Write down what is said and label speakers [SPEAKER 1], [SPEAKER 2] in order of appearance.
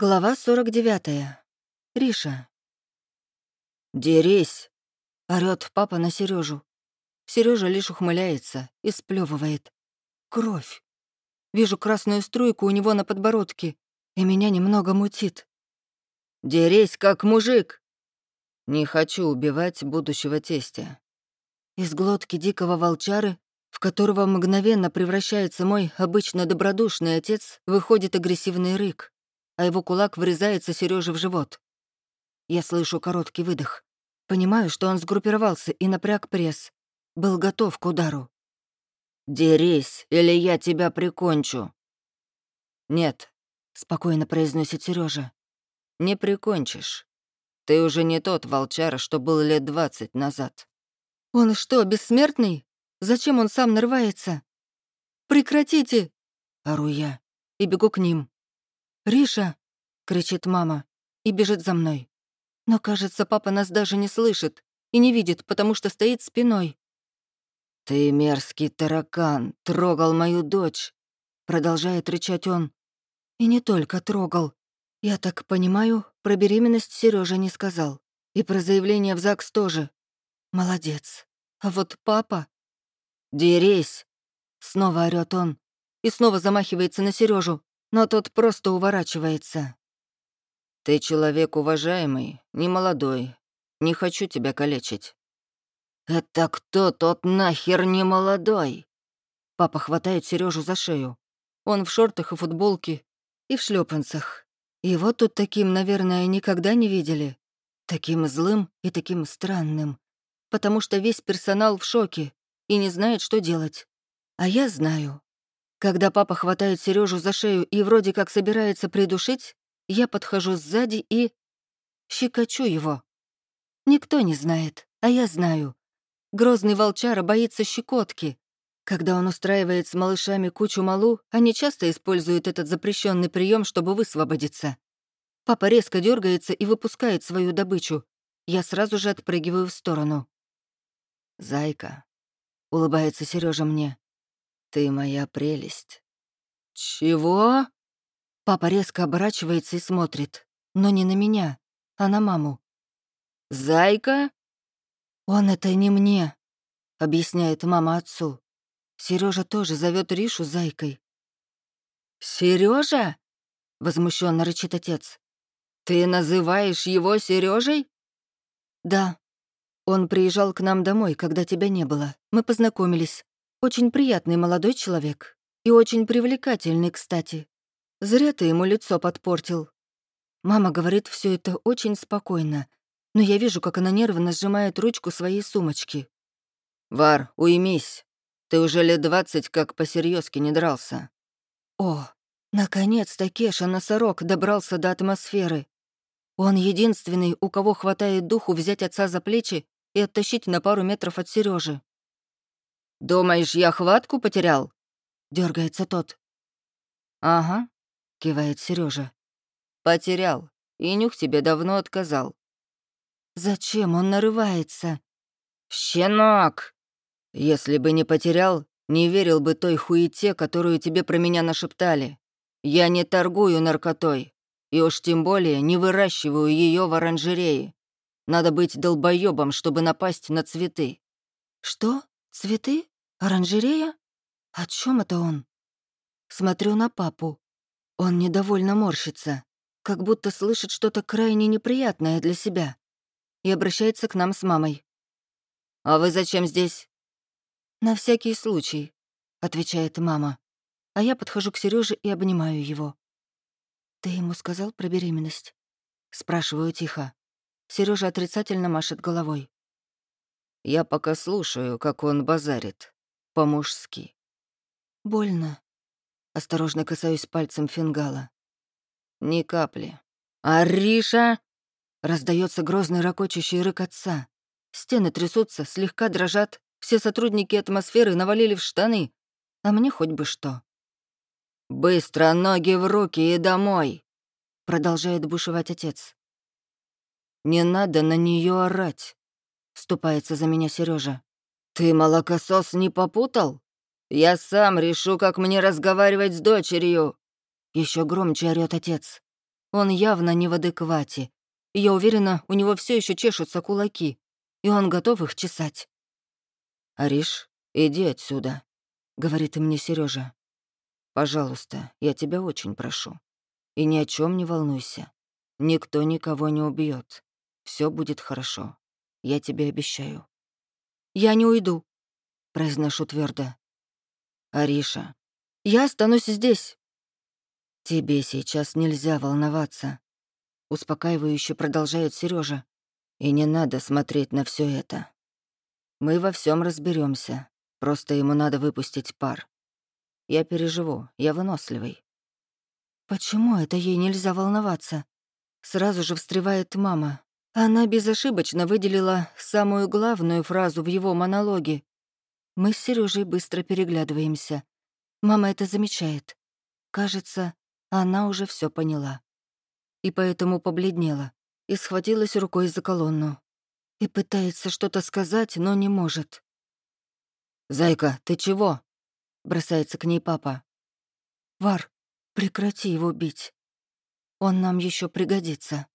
[SPEAKER 1] Глава 49. Риша.
[SPEAKER 2] «Дерись!»
[SPEAKER 1] — орёт папа на Сережу. Сережа лишь ухмыляется и сплёвывает. Кровь. Вижу красную струйку у него на подбородке, и меня немного мутит.
[SPEAKER 2] «Дерись, как мужик!» «Не хочу убивать будущего тестя».
[SPEAKER 1] Из глотки дикого волчары, в которого мгновенно превращается мой обычно добродушный отец, выходит агрессивный рык а его кулак врезается Сереже в живот. Я слышу короткий выдох. Понимаю, что он сгруппировался и напряг пресс. Был готов к удару.
[SPEAKER 2] «Дерись, или я тебя прикончу».
[SPEAKER 1] «Нет», — спокойно произносит Сережа.
[SPEAKER 2] «Не прикончишь. Ты уже не тот волчара, что был лет двадцать назад».
[SPEAKER 1] «Он что, бессмертный? Зачем он сам нарывается?» «Прекратите!» — ору я и бегу к ним. «Риша!» — кричит мама и бежит за мной. Но, кажется, папа нас даже не слышит и не видит, потому что стоит спиной.
[SPEAKER 2] «Ты мерзкий таракан, трогал мою дочь!» — продолжает рычать он.
[SPEAKER 1] И не только трогал. Я так понимаю, про беременность Сережа не сказал. И про заявление в ЗАГС тоже. Молодец. А вот папа...
[SPEAKER 2] «Дерись!»
[SPEAKER 1] — снова орёт он. И снова замахивается на Сережу но тот просто уворачивается.
[SPEAKER 2] «Ты человек уважаемый, не молодой. Не хочу тебя калечить». «Это кто тот нахер не молодой?»
[SPEAKER 1] Папа хватает Сережу за шею. Он в шортах и футболке, и в шлепанцах. Его тут таким, наверное, никогда не видели. Таким злым и таким странным. Потому что весь персонал в шоке и не знает, что делать. А я знаю. Когда папа хватает Сережу за шею и вроде как собирается придушить, я подхожу сзади и... щекочу его. Никто не знает, а я знаю. Грозный волчара боится щекотки. Когда он устраивает с малышами кучу малу, они часто используют этот запрещенный прием, чтобы высвободиться. Папа резко дергается и выпускает свою добычу. Я сразу же отпрыгиваю в сторону.
[SPEAKER 2] «Зайка», — улыбается Сережа мне. Ты моя прелесть».
[SPEAKER 1] «Чего?» Папа резко оборачивается и смотрит. Но не на меня, а на маму.
[SPEAKER 2] «Зайка?»
[SPEAKER 1] «Он это не мне», — объясняет мама отцу. Сережа тоже зовет Ришу зайкой.
[SPEAKER 2] Сережа? возмущенно рычит отец. «Ты называешь его Сережей?
[SPEAKER 1] «Да. Он приезжал к нам домой, когда тебя не было. Мы познакомились. Очень приятный молодой человек. И очень привлекательный, кстати. Зря ты ему лицо подпортил. Мама говорит все это очень спокойно, но я вижу, как она нервно сжимает ручку своей сумочки.
[SPEAKER 2] «Вар, уймись. Ты уже лет двадцать как посерьезки не дрался».
[SPEAKER 1] О, наконец-то Кеша-носорог добрался до атмосферы. Он единственный, у кого хватает духу взять отца за плечи и оттащить на пару метров от Сережи.
[SPEAKER 2] «Думаешь, я хватку потерял?»
[SPEAKER 1] — дергается тот.
[SPEAKER 2] «Ага», — кивает Сережа. «Потерял, и нюх тебе давно отказал».
[SPEAKER 1] «Зачем он нарывается?»
[SPEAKER 2] «Щенок! Если бы не потерял, не верил бы той хуете, которую тебе про меня нашептали. Я не торгую наркотой, и уж тем более не выращиваю ее в оранжерее. Надо быть долбоебом, чтобы напасть на цветы».
[SPEAKER 1] «Что?» Цветы? Оранжерея? О чем это он? Смотрю на папу. Он недовольно морщится, как будто слышит что-то крайне неприятное для себя. И обращается к нам с мамой.
[SPEAKER 2] «А вы зачем здесь?»
[SPEAKER 1] «На всякий случай», — отвечает мама. А я подхожу к Сереже и обнимаю его. «Ты ему сказал про беременность?» Спрашиваю тихо. Сережа отрицательно машет головой.
[SPEAKER 2] Я пока слушаю, как он базарит. По-мужски.
[SPEAKER 1] Больно. Осторожно касаюсь пальцем фингала.
[SPEAKER 2] Ни капли. «Ариша!»
[SPEAKER 1] Раздается грозный ракочущий рык отца. Стены трясутся, слегка дрожат. Все сотрудники атмосферы навалили в штаны. А мне хоть бы что.
[SPEAKER 2] «Быстро ноги в руки и домой!»
[SPEAKER 1] Продолжает бушевать отец.
[SPEAKER 2] «Не надо на нее орать.
[SPEAKER 1] Вступается за меня Сережа.
[SPEAKER 2] «Ты, молокосос, не попутал? Я сам решу, как мне разговаривать с дочерью!»
[SPEAKER 1] Еще громче орёт отец. Он явно не в адеквате. Я уверена, у него все еще чешутся кулаки, и он готов их чесать.
[SPEAKER 2] «Ариш, иди отсюда», — говорит мне Сережа. «Пожалуйста, я тебя очень прошу. И ни о чем не волнуйся. Никто никого не убьет. Все будет хорошо. Я тебе обещаю».
[SPEAKER 1] «Я не уйду», —
[SPEAKER 2] произношу твердо. «Ариша».
[SPEAKER 1] «Я останусь здесь».
[SPEAKER 2] «Тебе сейчас нельзя волноваться», — успокаивающе продолжает Сережа. «И не надо смотреть на все это. Мы во всем разберемся. Просто ему надо выпустить пар. Я переживу, я выносливый».
[SPEAKER 1] «Почему это ей нельзя волноваться?» Сразу же встревает мама. Она безошибочно выделила самую главную фразу в его монологе. Мы с Сережей быстро переглядываемся. Мама это замечает. Кажется, она уже все поняла. И поэтому побледнела и схватилась рукой за колонну. И пытается что-то сказать, но не может.
[SPEAKER 2] «Зайка, ты чего?» — бросается к ней папа.
[SPEAKER 1] «Вар, прекрати его бить. Он нам еще пригодится».